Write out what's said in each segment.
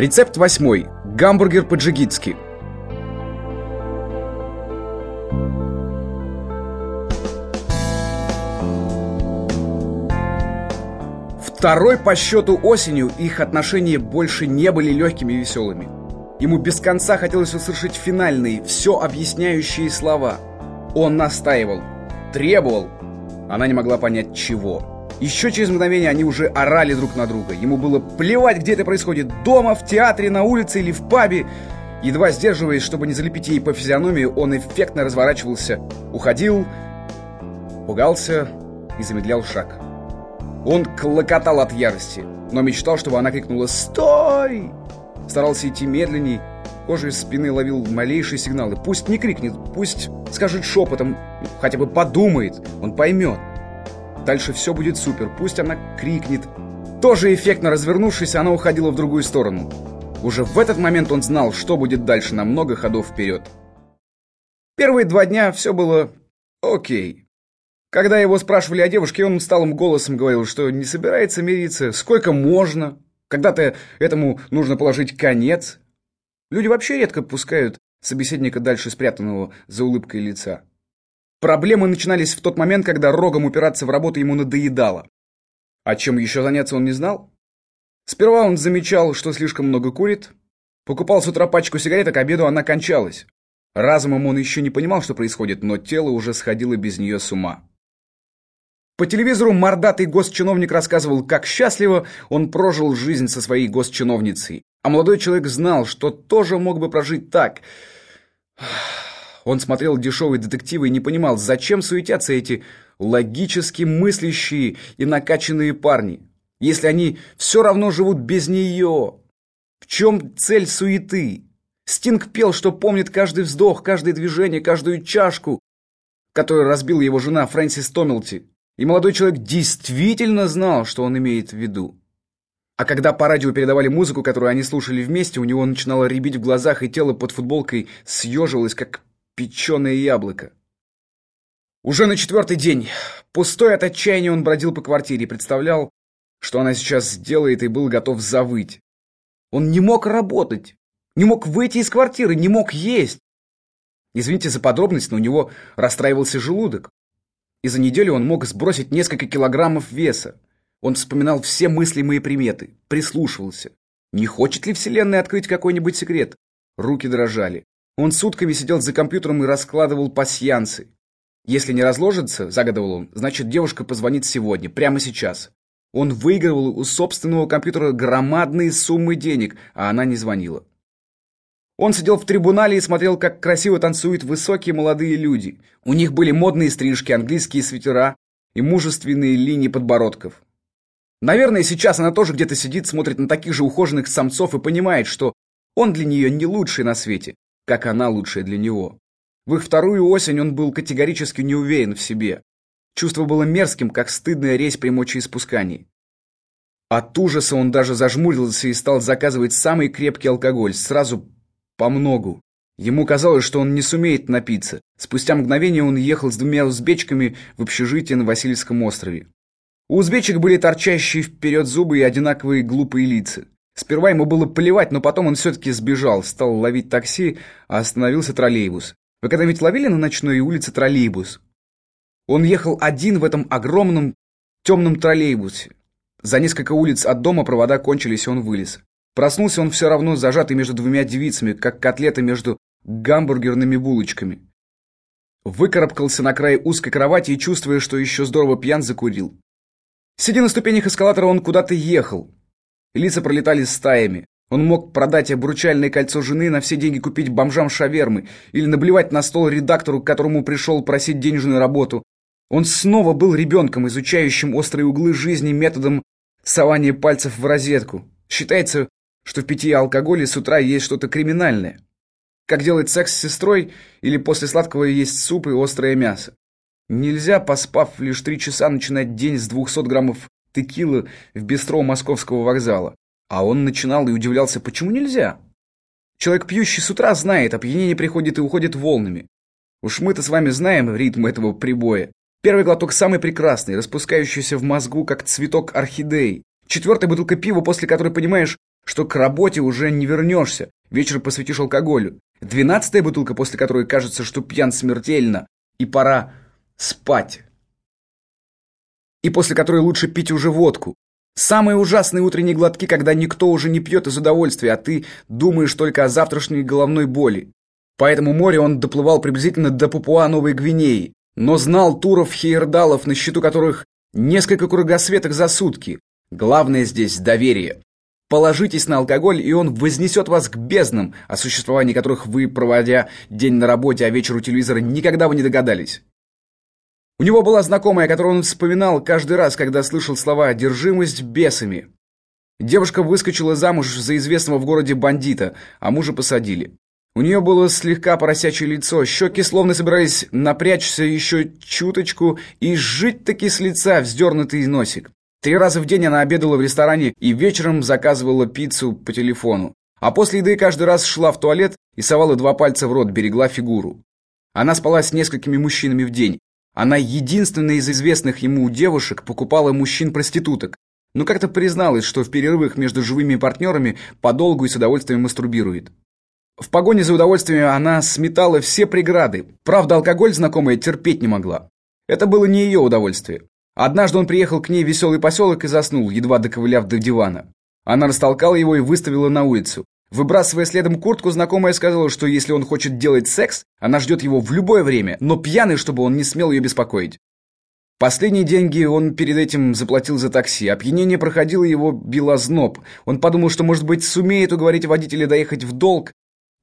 Рецепт восьмой. Гамбургер по-джигитски. Второй по счету осенью их отношения больше не были легкими и веселыми. Ему без конца хотелось услышать финальные, все объясняющие слова. Он настаивал, требовал. Она не могла понять, чего. Еще через мгновение они уже орали друг на друга. Ему было плевать, где это происходит. Дома, в театре, на улице или в пабе. Едва сдерживаясь, чтобы не залепить ей по физиономии, он эффектно разворачивался, уходил, пугался и замедлял шаг. Он клокотал от ярости, но мечтал, чтобы она крикнула «Стой!». Старался идти медленней, кожей спины ловил малейшие сигналы. Пусть не крикнет, пусть скажет шепотом, хотя бы подумает, он поймет. Дальше все будет супер, пусть она крикнет. Тоже эффектно развернувшись, она уходила в другую сторону. Уже в этот момент он знал, что будет дальше на много ходов вперед. Первые два дня все было окей. Когда его спрашивали о девушке, он усталым голосом говорил, что не собирается мириться, сколько можно, когда-то этому нужно положить конец. Люди вообще редко пускают собеседника дальше спрятанного за улыбкой лица. Проблемы начинались в тот момент, когда рогом упираться в работу ему надоедало. А чем еще заняться он не знал? Сперва он замечал, что слишком много курит, покупал с утра пачку сигарет, а к обеду она кончалась. Разумом он еще не понимал, что происходит, но тело уже сходило без нее с ума. По телевизору мордатый госчиновник рассказывал, как счастливо он прожил жизнь со своей госчиновницей. А молодой человек знал, что тоже мог бы прожить так. Он смотрел дешевые детективы и не понимал, зачем суетятся эти логически мыслящие и накачанные парни, если они все равно живут без нее. В чем цель суеты? Стинг пел, что помнит каждый вздох, каждое движение, каждую чашку, которую разбила его жена Фрэнсис Томилти. И молодой человек действительно знал, что он имеет в виду. А когда по радио передавали музыку, которую они слушали вместе, у него начинало рябить в глазах, и тело под футболкой съеживалось, как печеное яблоко. Уже на четвертый день, пустой от отчаяния, он бродил по квартире и представлял, что она сейчас сделает, и был готов завыть. Он не мог работать, не мог выйти из квартиры, не мог есть. Извините за подробность, но у него расстраивался желудок и за неделю он мог сбросить несколько килограммов веса. Он вспоминал все мыслимые приметы, прислушивался. Не хочет ли Вселенная открыть какой-нибудь секрет? Руки дрожали. Он сутками сидел за компьютером и раскладывал пасьянцы. Если не разложится, загадывал он, значит девушка позвонит сегодня, прямо сейчас. Он выигрывал у собственного компьютера громадные суммы денег, а она не звонила. Он сидел в трибунале и смотрел, как красиво танцуют высокие молодые люди. У них были модные стрижки, английские свитера и мужественные линии подбородков. Наверное, сейчас она тоже где-то сидит, смотрит на таких же ухоженных самцов и понимает, что он для нее не лучший на свете, как она лучшая для него. В их вторую осень он был категорически не уверен в себе. Чувство было мерзким, как стыдная резь при мочеиспускании. От ужаса он даже зажмурился и стал заказывать самый крепкий алкоголь, сразу по многу. Ему казалось, что он не сумеет напиться. Спустя мгновение он ехал с двумя узбечками в общежитие на Васильевском острове. У узбечек были торчащие вперед зубы и одинаковые глупые лица. Сперва ему было плевать, но потом он все-таки сбежал, стал ловить такси, а остановился троллейбус. Вы когда-нибудь ловили на ночной улице троллейбус? Он ехал один в этом огромном темном троллейбусе. За несколько улиц от дома провода кончились, и он вылез. Проснулся он все равно зажатый между двумя девицами, как котлета между гамбургерными булочками. Выкарабкался на край узкой кровати и, чувствуя, что еще здорово пьян, закурил. Сидя на ступенях эскалатора, он куда-то ехал. Лица пролетали стаями. Он мог продать обручальное кольцо жены, на все деньги купить бомжам шавермы или наблевать на стол редактору, к которому пришел просить денежную работу. Он снова был ребенком, изучающим острые углы жизни методом сования пальцев в розетку. Считается, что в питье алкоголя с утра есть что-то криминальное. Как делать секс с сестрой или после сладкого есть суп и острое мясо. Нельзя, поспав лишь три часа, начинать день с 200 граммов текилы в бистро московского вокзала. А он начинал и удивлялся, почему нельзя? Человек, пьющий с утра, знает, опьянение приходит и уходит волнами. Уж мы-то с вами знаем ритм этого прибоя. Первый глоток самый прекрасный, распускающийся в мозгу, как цветок орхидеи. Четвертая бутылка пива, после которой понимаешь, что к работе уже не вернешься, вечер посвятишь алкоголю. Двенадцатая бутылка, после которой кажется, что пьян смертельно, и пора спать. И после которой лучше пить уже водку. Самые ужасные утренние глотки, когда никто уже не пьет из удовольствия, а ты думаешь только о завтрашней головной боли. По этому морю он доплывал приблизительно до Папуа-Новой Гвинеи, но знал туров хейердалов, на счету которых несколько кругосветок за сутки. Главное здесь доверие. Положитесь на алкоголь, и он вознесет вас к безднам, о существовании которых вы, проводя день на работе, а вечер у телевизора, никогда бы не догадались. У него была знакомая, которую он вспоминал каждый раз, когда слышал слова «одержимость бесами». Девушка выскочила замуж за известного в городе бандита, а мужа посадили. У нее было слегка поросячье лицо, щеки словно собирались напрячься еще чуточку и сжить-таки с лица вздернутый носик. Три раза в день она обедала в ресторане и вечером заказывала пиццу по телефону. А после еды каждый раз шла в туалет и совала два пальца в рот, берегла фигуру. Она спала с несколькими мужчинами в день. Она единственная из известных ему девушек покупала мужчин-проституток. Но как-то призналась, что в перерывах между живыми партнерами подолгу и с удовольствием мастурбирует. В погоне за удовольствием она сметала все преграды. Правда, алкоголь знакомая терпеть не могла. Это было не ее удовольствие. Однажды он приехал к ней в веселый поселок и заснул, едва доковыляв до дивана. Она растолкала его и выставила на улицу. Выбрасывая следом куртку, знакомая сказала, что если он хочет делать секс, она ждет его в любое время, но пьяный, чтобы он не смел ее беспокоить. Последние деньги он перед этим заплатил за такси. Опьянение проходило его белозноб. Он подумал, что, может быть, сумеет уговорить водителя доехать в долг.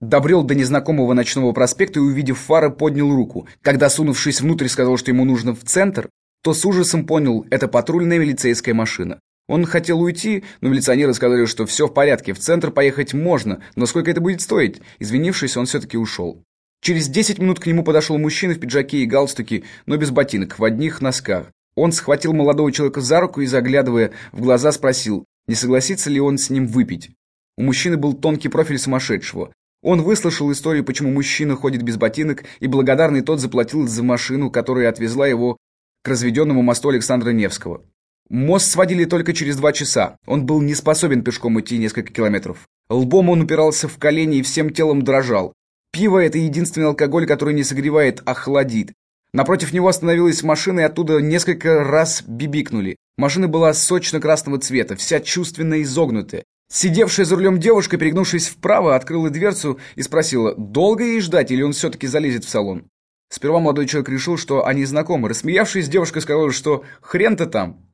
Добрел до незнакомого ночного проспекта и, увидев фары, поднял руку. Когда, сунувшись внутрь, сказал, что ему нужно в центр, то с ужасом понял, это патрульная милицейская машина. Он хотел уйти, но милиционеры сказали, что все в порядке, в центр поехать можно, но сколько это будет стоить? Извинившись, он все-таки ушел. Через 10 минут к нему подошел мужчина в пиджаке и галстуке, но без ботинок, в одних носках. Он схватил молодого человека за руку и, заглядывая в глаза, спросил, не согласится ли он с ним выпить. У мужчины был тонкий профиль сумасшедшего. Он выслушал историю, почему мужчина ходит без ботинок, и благодарный тот заплатил за машину, которая отвезла его к разведенному мосту Александра Невского. Мост сводили только через два часа. Он был не способен пешком идти несколько километров. Лбом он упирался в колени и всем телом дрожал. Пиво – это единственный алкоголь, который не согревает, а холодит. Напротив него остановилась машина, и оттуда несколько раз бибикнули. Машина была сочно-красного цвета, вся чувственно изогнутая. Сидевшая за рулем девушка, перегнувшись вправо, открыла дверцу и спросила, долго ей ждать или он все-таки залезет в салон. Сперва молодой человек решил, что они знакомы. Рассмеявшись, девушка сказала, что хрен-то там.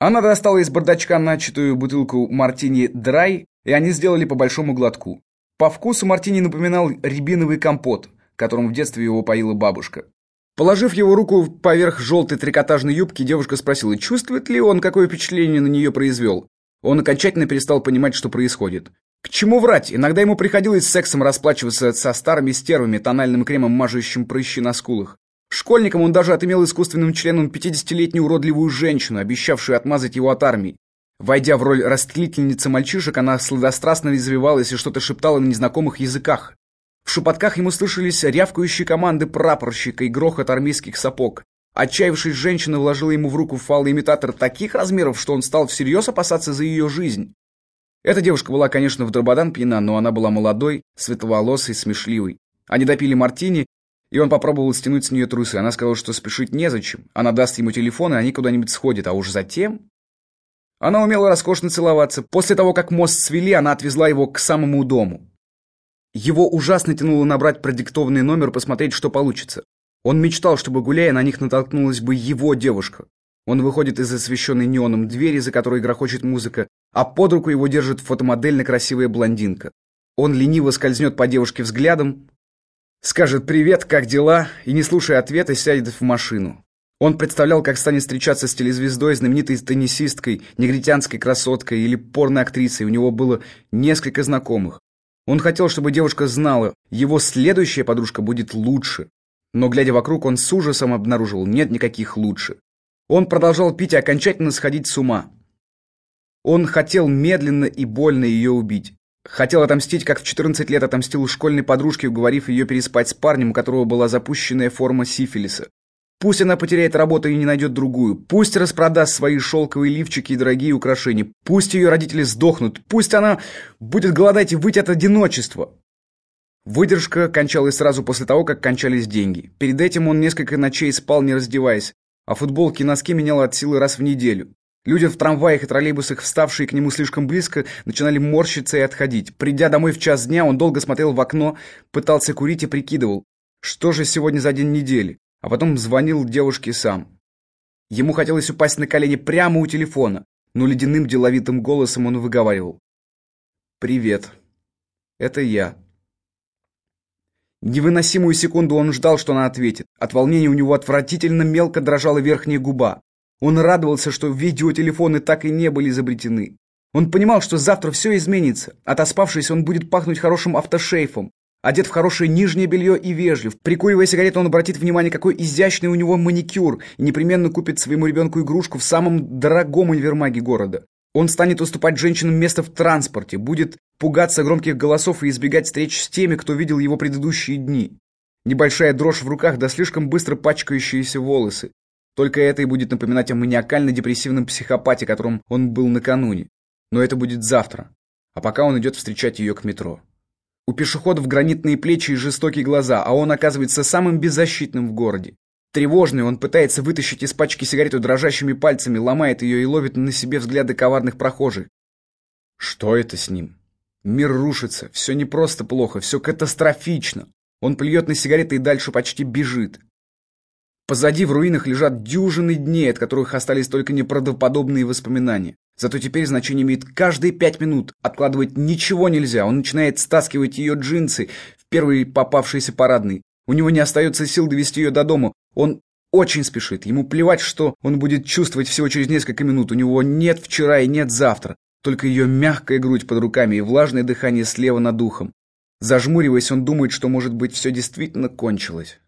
Она достала из бардачка начатую бутылку мартини драй, и они сделали по большому глотку. По вкусу мартини напоминал рябиновый компот, которым в детстве его поила бабушка. Положив его руку поверх желтой трикотажной юбки, девушка спросила, чувствует ли он, какое впечатление на нее произвел. Он окончательно перестал понимать, что происходит. К чему врать? Иногда ему приходилось сексом расплачиваться со старыми стервами, тональным кремом, мажущим прыщи на скулах. Школьником он даже отымел искусственным членом 50-летнюю уродливую женщину, обещавшую отмазать его от армии. Войдя в роль растлительницы мальчишек, она сладострастно извивалась и что-то шептала на незнакомых языках. В шепотках ему слышались рявкающие команды прапорщика и грохот армейских сапог. Отчаявшись, женщина вложила ему в руку фалоимитатор таких размеров, что он стал всерьез опасаться за ее жизнь. Эта девушка была, конечно, в дрободан пьяна, но она была молодой, светловолосой, смешливой. Они допили мартини, и он попробовал стянуть с нее трусы. Она сказала, что спешить незачем. Она даст ему телефон, и они куда-нибудь сходят. А уж затем... Она умела роскошно целоваться. После того, как мост свели, она отвезла его к самому дому. Его ужасно тянуло набрать продиктованный номер, посмотреть, что получится. Он мечтал, чтобы, гуляя, на них натолкнулась бы его девушка. Он выходит из освещенной неоном двери, за которой грохочет музыка, а под руку его держит фотомодельно красивая блондинка. Он лениво скользнет по девушке взглядом, скажет «Привет, как дела?» и, не слушая ответа, сядет в машину. Он представлял, как станет встречаться с телезвездой, знаменитой теннисисткой, негритянской красоткой или порноактрисой. У него было несколько знакомых. Он хотел, чтобы девушка знала, его следующая подружка будет лучше. Но, глядя вокруг, он с ужасом обнаружил, нет никаких лучше. Он продолжал пить и окончательно сходить с ума. Он хотел медленно и больно ее убить. Хотел отомстить, как в 14 лет отомстил школьной подружке, уговорив ее переспать с парнем, у которого была запущенная форма сифилиса. Пусть она потеряет работу и не найдет другую. Пусть распродаст свои шелковые лифчики и дорогие украшения. Пусть ее родители сдохнут. Пусть она будет голодать и выйти от одиночества. Выдержка кончалась сразу после того, как кончались деньги. Перед этим он несколько ночей спал, не раздеваясь, а футболки и носки менял от силы раз в неделю. Люди в трамваях и троллейбусах, вставшие к нему слишком близко, начинали морщиться и отходить. Придя домой в час дня, он долго смотрел в окно, пытался курить и прикидывал, что же сегодня за день недели, а потом звонил девушке сам. Ему хотелось упасть на колени прямо у телефона, но ледяным деловитым голосом он выговаривал. «Привет. Это я». Невыносимую секунду он ждал, что она ответит. От волнения у него отвратительно мелко дрожала верхняя губа. Он радовался, что видеотелефоны так и не были изобретены. Он понимал, что завтра все изменится. Отоспавшись, он будет пахнуть хорошим автошейфом. Одет в хорошее нижнее белье и вежлив. Прикуривая сигарету, он обратит внимание, какой изящный у него маникюр, и непременно купит своему ребенку игрушку в самом дорогом универмаге города. Он станет уступать женщинам место в транспорте, будет пугаться громких голосов и избегать встреч с теми, кто видел его предыдущие дни. Небольшая дрожь в руках, да слишком быстро пачкающиеся волосы. Только это и будет напоминать о маниакально-депрессивном психопате, которым он был накануне. Но это будет завтра. А пока он идет встречать ее к метро. У пешеходов гранитные плечи и жестокие глаза, а он оказывается самым беззащитным в городе. Тревожный, он пытается вытащить из пачки сигарету дрожащими пальцами, ломает ее и ловит на себе взгляды коварных прохожих. Что это с ним? Мир рушится, все не просто плохо, все катастрофично. Он плюет на сигареты и дальше почти бежит. Позади в руинах лежат дюжины дней, от которых остались только неправдоподобные воспоминания. Зато теперь значение имеет каждые пять минут. Откладывать ничего нельзя. Он начинает стаскивать ее джинсы в первый попавшийся парадный. У него не остается сил довести ее до дома. Он очень спешит. Ему плевать, что он будет чувствовать всего через несколько минут. У него нет вчера и нет завтра. Только ее мягкая грудь под руками и влажное дыхание слева над ухом. Зажмуриваясь, он думает, что, может быть, все действительно кончилось.